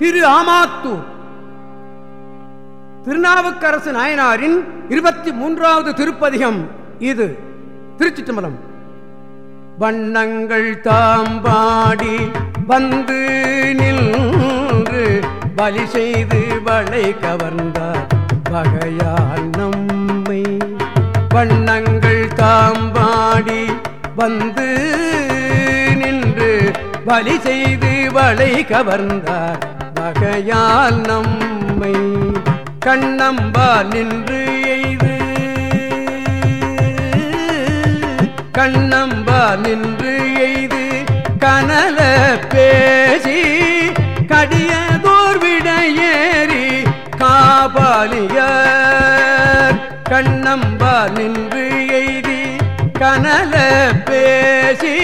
திரு ஆமாத்தூர் திருநாவுக்கரசு நாயனாரின் இருபத்தி மூன்றாவது திருப்பதிகம் இது. திருச்சி சம்பளம். வண்ணங்கள் தாம்பாடி வந்து நின்று பலி செய்து வளை கவர்ந்தார். வகையால் நம்மை வண்ணங்கள் தாம்பாடி வந்து நின்று பலி செய்து வளை கவர்ந்தார். வகையால் நம்மை கண்ணம்பா நின்று எய்து. கண்ணம்பா நின்று எய்து. கனல பேசி கடியதோர் விடையேறி காபாலிய கண்ணம்பா நின்று எய்தி கனல பேசி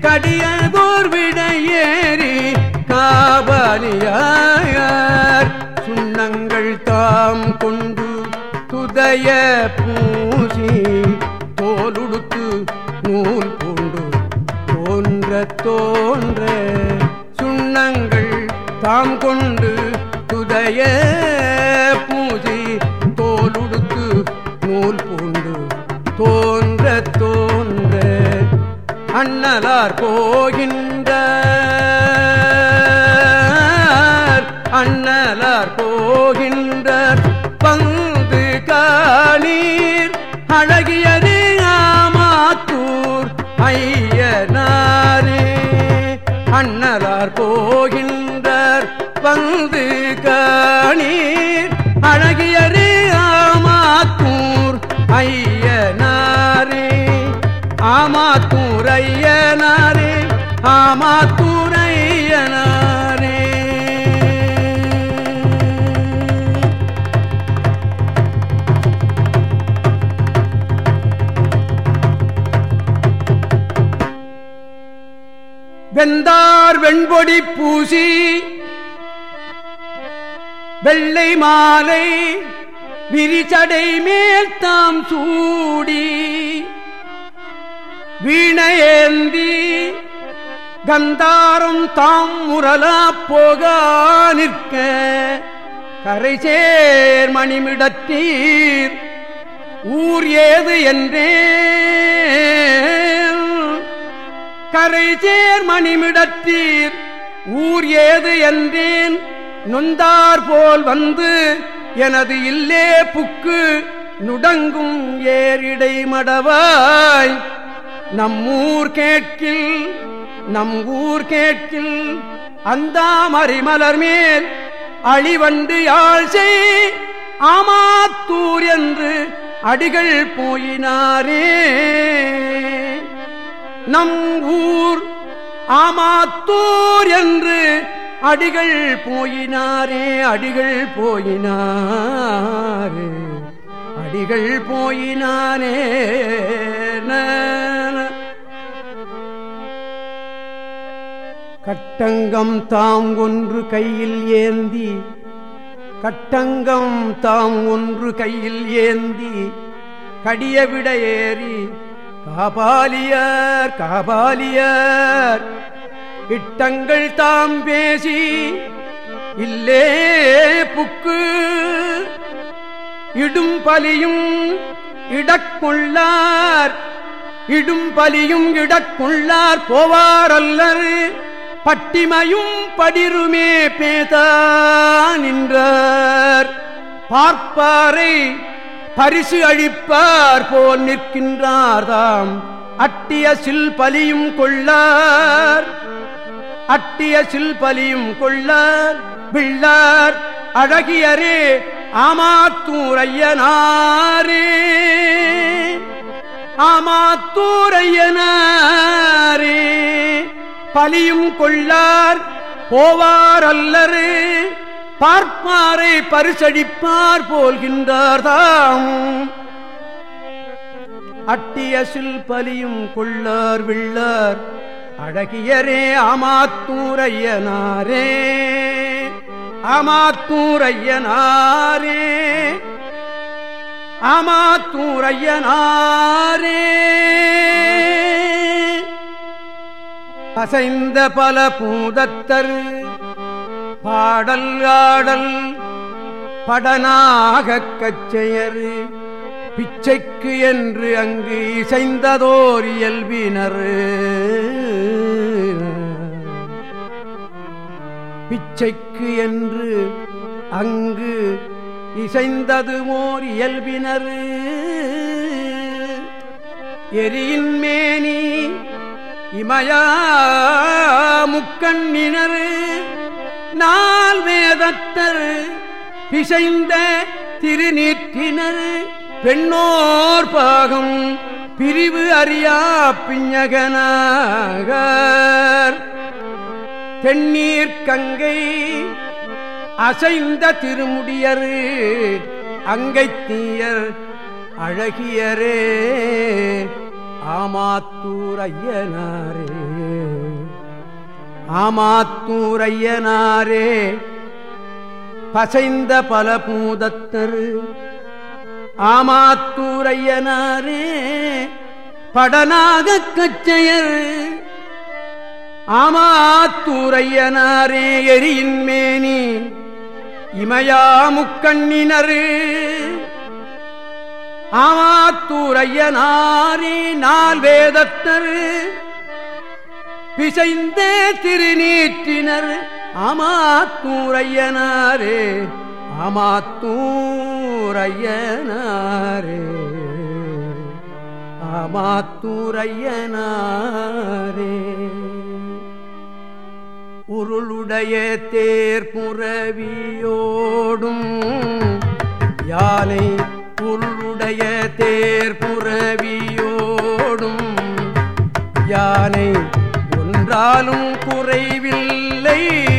கடியதோர் விடையேறி காபாலியார் சுண்ணங்கள் தாம் கொண்டு துதய பூசி தோலுடுத்து நூல் பூண்டு தோன்ற தோன்ற சுண்ணங்கள் தாம் கொண்டு துதய பூசி தோலுடுத்து நூல் பூண்டு தோன்ற தோன்ற அண்ணலார் போகின்ற ஐயனாரே ஆமாத்தூரையனாரே ஆமாத்தூரையனாரே. வெந்தார் வெண்பொடி பூசி வெள்ளை மாலை விரிச்சடை மேல் தாம் சூடி வீணையேந்தி கந்தாரம் தாம் முரலா போக நிற்க கரை சேர் மணிமிடத்தீர் ஊர் ஏது என்றே கரை சேர் மணிமிடத்தீர் ஊர் ஏது என்றேன் நொந்தார் போல் வந்து எனது இல்லே புக்கு நுடங்கும் ஏரிடை மடவாய். நம்மூர் கேட்கில் நம் ஊர் கேட்கில் அந்தாமரை மலர் மேல் அழிவண்டு யாழ் செய். ஆமாத்தூர் என்று அடிகள் போயினாரே. நம் ஊர் ஆமாத்தூர் என்று அடிகள் போயினாரே அடிகள் போயினாரே அடிகள் போயினாரே கட்டங்கம் தாம் ஒன்று கையில் ஏந்தி கட்டங்கம் தாம் ஒன்று கையில் ஏந்தி கடிய விட ஏறி காபாலியர் காபாலியர் இட்டங்கள் தாம் பேசி இல்லே புக்கு இடும் பலியும் இடக்குள்ளார் இடும் பலியும் இடக்குள்ளார் போவாரல்லர் பட்டிமையும் படிருமே பேதா நின்றார். பார்ப்பாரை பரிசு அழிப்பார் போல் நிற்கின்றார் தாம் அட்டிய சில் பலியும் கொள்ளார். அட்டிய சில்பலியும் கொள்ளார் பிள்ளார் அழகியரே ஆமாத்தூரையனாரே. ஆமாத்தூரையனாரே. பலியும் கொள்ளார் போவார் அல்லரு. பார்ப்பாரை பரிசடிப்பார் போல்கின்றார்தாம். அட்டிய சில் பலியும் கொள்ளார் விள்ளார் அழகியரே அமாத்தூரையனாரே அமாத்தூரையனாரே அமாத்தூரையனாரே. அசைந்த பல பூதத்தர் பாடல் ஆடல் படனாகக் கச்சையரு பிச்சைக்கு என்று அங்கு இசைந்ததோர் இயல்பினர். பிச்சைக்கு என்று அங்கு இசைந்தது மோர் இயல்பினர். எரியின் மேனி இமயா முக்கண்ணினர். நால் வேதத்தர் பிசைந்த திருநீற்றினர். பெண்ணோர் பாகம் பிரிவு அறியா பிஞகனாக தென்னீர் கங்கை அசைந்த திருமுடியரு அங்கை தீயர் அழகியரே. ஆமாத்தூர் ஐயனாரே. ஆமாத்தூர் ஐயனாரே. பசைந்த பல பூதத்தரு ஆமாத்தூரையனாரே படனாக கச்சையர். ஆமாத்தூரையனாரே எரியின் மேனி இமயாமுக்கண்ணினரு. ஆமாத்தூரையனாரே நால் வேதத்தர். பிசைந்தே திருநீற்றினர். ஆமாத்தூரையனாரே ஆமாத்தூர் ஆமாத்தூரையனாரே. ஆமாத்தூரையனாரே. உருளுடைய தேர்புறவியோடும் யானை உருளுடைய தேர்புறவியோடும் யானை ஒன்றாலும் குறைவில்லை.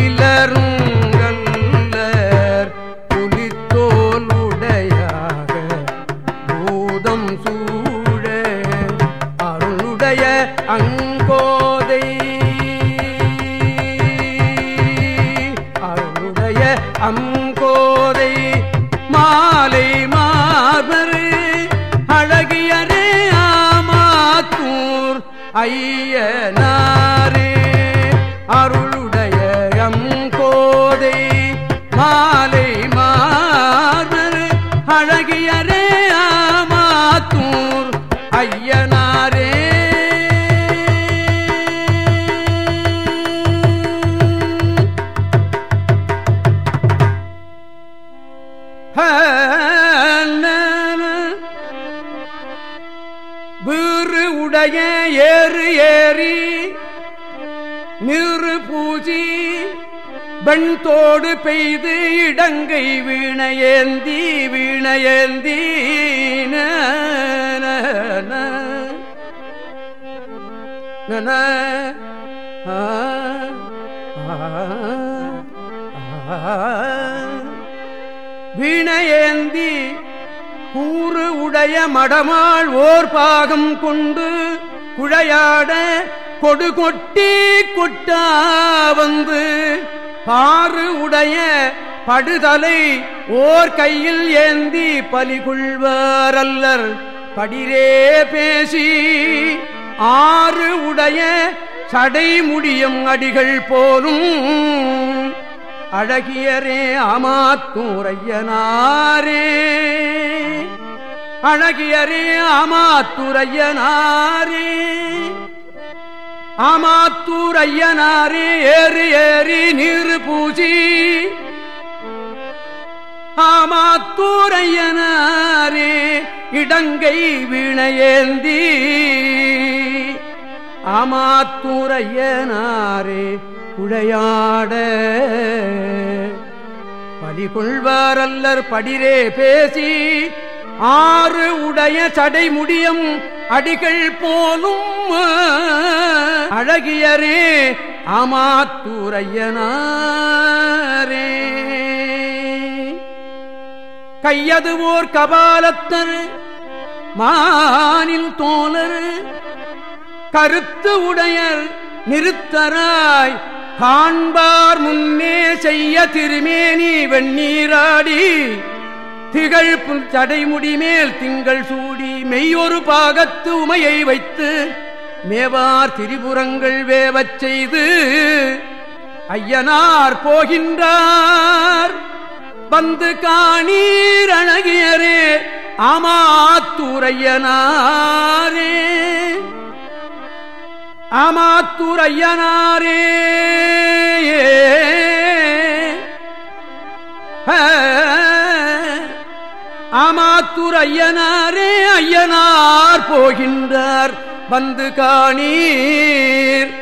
இலரும் ஏறி நிறு பூஜி பெண்தோடு பெய்து இடங்கை வீணையேந்தி வீணையேந்தி நன வீணையேந்தி கூறு உடைய மடமாள் ஓர் பாகம் கொண்டு குழையாட கொடுகொட்டி கொட்டா வந்து பாறு உடைய படுதலை ஓர் கையில் ஏந்தி பலிகொள்வாரல்லர் படிரே பேசி ஆறு உடைய சடைமுடியும் அடிகள் போலும். அழகியரே அமாத்தூரையனாரே அழகியரே ஆமாத்துரையனாரே ஆமாத்தூர் ஐயனாரே ஏறு ஏறி நீர் பூசி. ஆமாத்தூரையனாரே இடங்கை வீணையேந்தி. ஆமாத்தூரையனாரே உழையாட பலிகொள்வாரல்லர் படிரே பேசி. ஆறு உடைய சடை முடியும் அடிகள் போலும் அழகியரே ஆமாத்தூரையனாரே. கையதுவோர் கபாலத்தர் மானில் தோழர் கருத்து உடையர் நிறுத்தராய் காண்பார் முன்னே செய்ய திருமேனி வெண்ணீராடி திகழ் சடைமுடி மேல் திங்கள் சூடி மெய்யொரு பாகத்து உமையை வைத்து மேவார் திரிபுரங்கள் வேவச் செய்து ஐயனார் போகின்றார். வந்து காணீர் அழகியரே ஆமாத்தூரையனாரே. ஹ ஆமாத்தூர் ஐயனாரே ஐயனார் போகின்றார். வந்து காணீர்.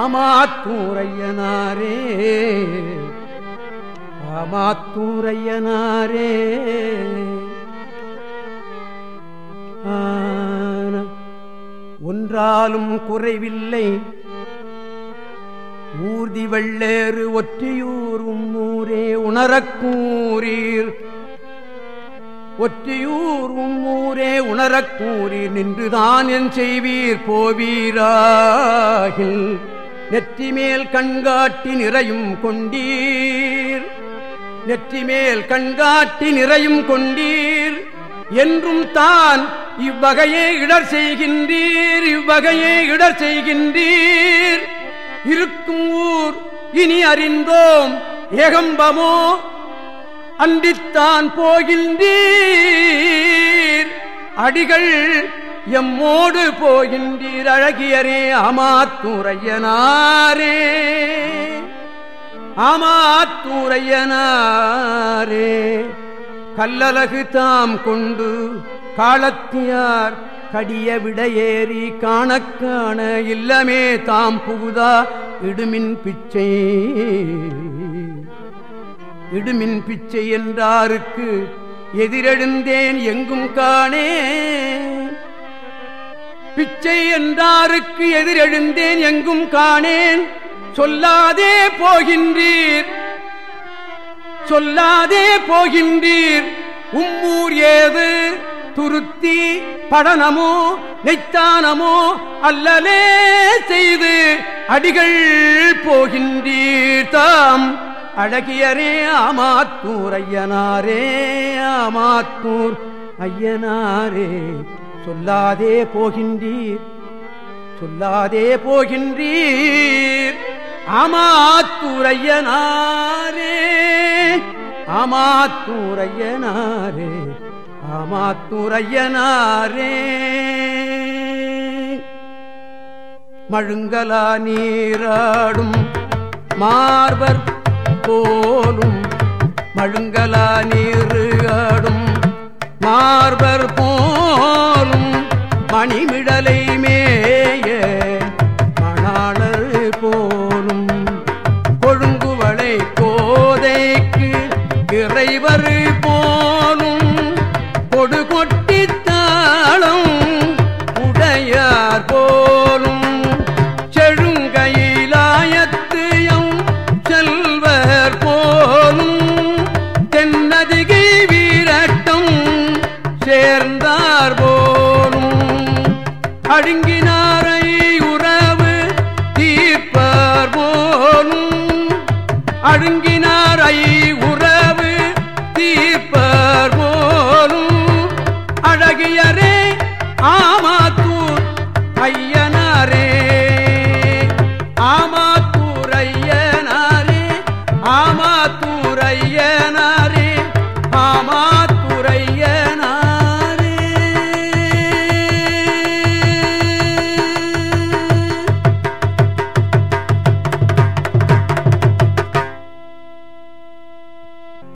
ஆமாத்தூர் ஐயனாரே ஆமாத்தூரையனாரே ஒன்றாலும் குறைவில்லை. ஊர்தி வெள்ளேறு ஒற்றியூரும் ஊரே உணரக்கூறீர் ஒற்றியூரும் ஊரே கூறி நின்றுதான் என் செய்வீர் போவீராகில். நெற்றி மேல் கண்காட்டி நிறையும் கொண்டீர். நெற்றி மேல் கண்காட்டி நிறையும் கொண்டீர். என்றும் தான் இவ்வகையே இடர் செய்கின்றீர். இவ்வகையே இடர் செய்கின்றீர். இருக்கும் ஊர் இனி அறிந்தோம். ஏகம்பமோ அன்றித்தான் போகின்றீர். அடிகள் எம்மோடு போகின்றீர் அழகியரே அமாத்துரையனாரே அமாத்துரையனாரே கல்லலகு தாம் கொண்டு காலத்தியார் கடிய விடையேறி காணக்காண இல்லமே தாம் புகுதா இடுமின் பிச்சை. இடுமின் பிச்சை என்றாருக்கு எதிரெழுந்தேன் எங்கும் காணே. பிச்சை என்றாருக்கு எதிரெழுந்தேன் எங்கும் காணேன். சொல்லாதே போகின்றீர். சொல்லாதே போகின்றீர். உம்மூர் ஏது? துருத்தி படனமோ நெய்த்தானமோ அல்லலே செய்து அடிகள் போகின்றீர் தாம் அழகியரே ஆமாத்தூர் ஐயனாரே ஆமாத்தூர் ஐயனாரே சொல்லாதே போகின்றீர். சொல்லாதே போகின்றீர் ஆமாத்தூரையனாரே ஆமாத்தூரையனாரே ஆமாத்தூரையனாரே மழுங்கலா நீராடும் மார்பர் போலும் மழுங்கலா நீராடும் மார்பர் போலும் மணிமிடலை மேய